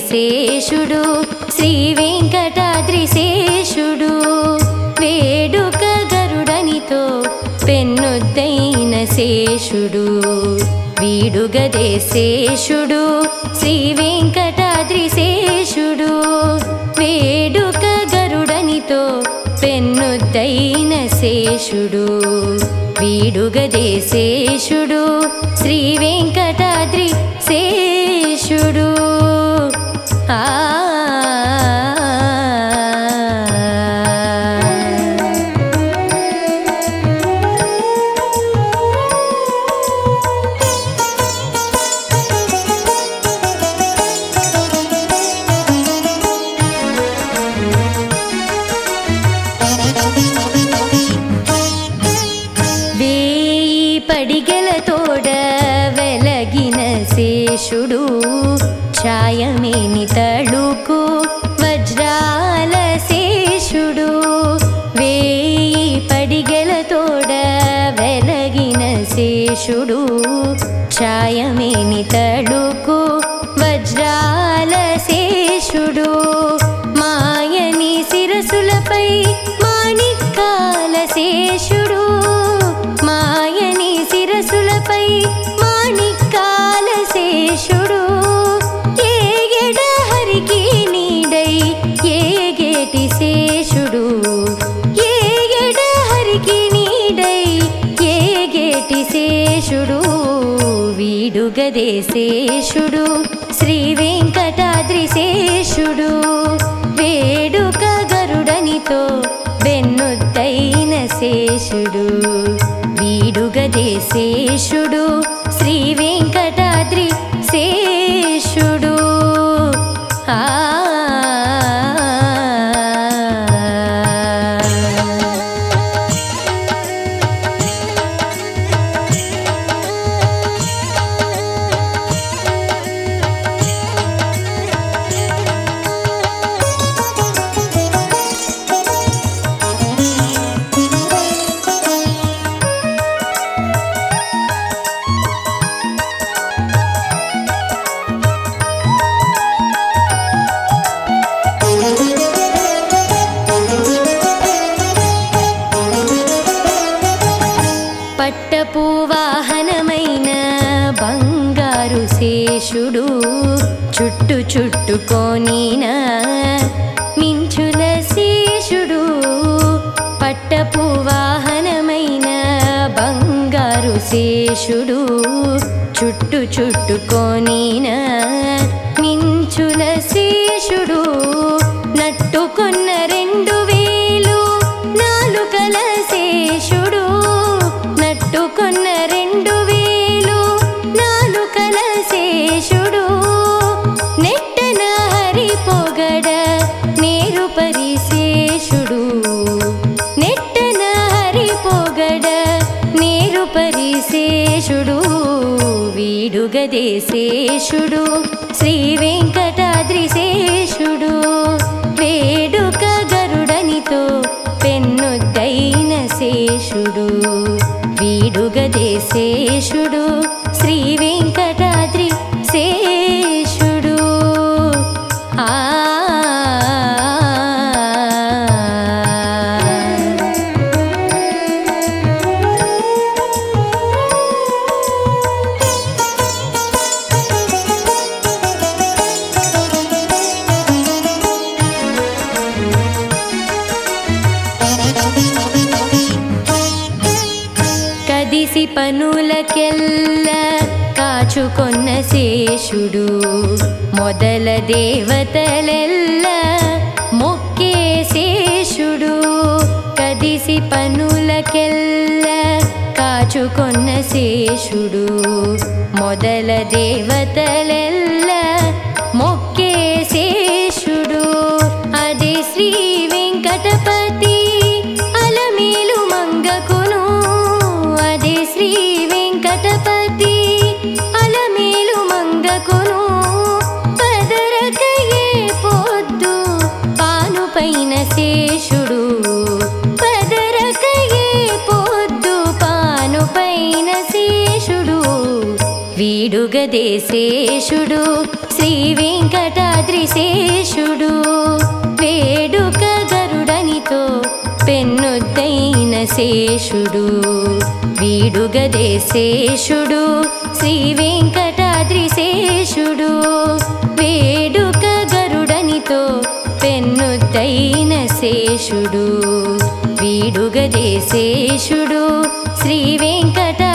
శేషుడు శ్రీ వెంకటాద్రి శేషుడు వేడుక గరుడనితో పెన్నుద్దైన శేషుడు. వీడుగదే శేషుడు శ్రీ వెంకటాద్రి శేషుడు వేడుక గరుడనితో పెన్నుద్దైన శేషుడు. వీడుగదే శేషుడు శ్రీ వెంకటాద్రి శేషుడు పడిగెలతోడ వెలగిన శేషుడు ఛాయమేని తళుకు వజ్రాల శేషుడు వేయి పడిగెలతోడ వెలగిన శేషుడు ఛాయమేని తళుకు వజ్రాల శేషుడు యుగదేశేషుడు శ్రీ వెంకటాద్రిశేషుడు. వేడుక గరుడనితో వెన్నుద్దైన శేషుడు వీడుగదేశేషుడు శ్రీ వెంకటాద్రి శేషుడు చుట్టు చుట్టుకోనిన మించుల శేషుడు పట్టపు వాహనమైన బంగారు శేషుడు చుట్టు చుట్టుకోనిన మించుల శేషుడు నట్టుకొన్న రెండు వేలు నాలుకల శేషుడు నట్టుకున్న రెండు పరిశేషుడు వీడుగదే శేషుడు శ్రీ వెంకటాద్రిశేషుడు వేడుక గరుడనితో పెన్నుద్దైన శేషుడు వీడుగదే పనులకెల్ల కాచుకొన్న శేషుడు మొదల దేవతలెల్ల మొక్కే శేషుడు. కదిసి పనులకెల్ల కాచుకొన్న శేషుడు మొదల దేవతలెల్ల మొక్క పదరకయే శేషుడు శ్రీ వెంకటాద్రిశేషుడు వేడుక గరుడనితో పెన్నుద్దైన శేషుడు. వీడుగదే శేషుడు శ్రీ వెంకటాద్రిశేషుడు వేడుక గరుడనితో పెన్నుద్దైన శేషుడు. వీడుగదే శేషుడు శ్రీ వెంకట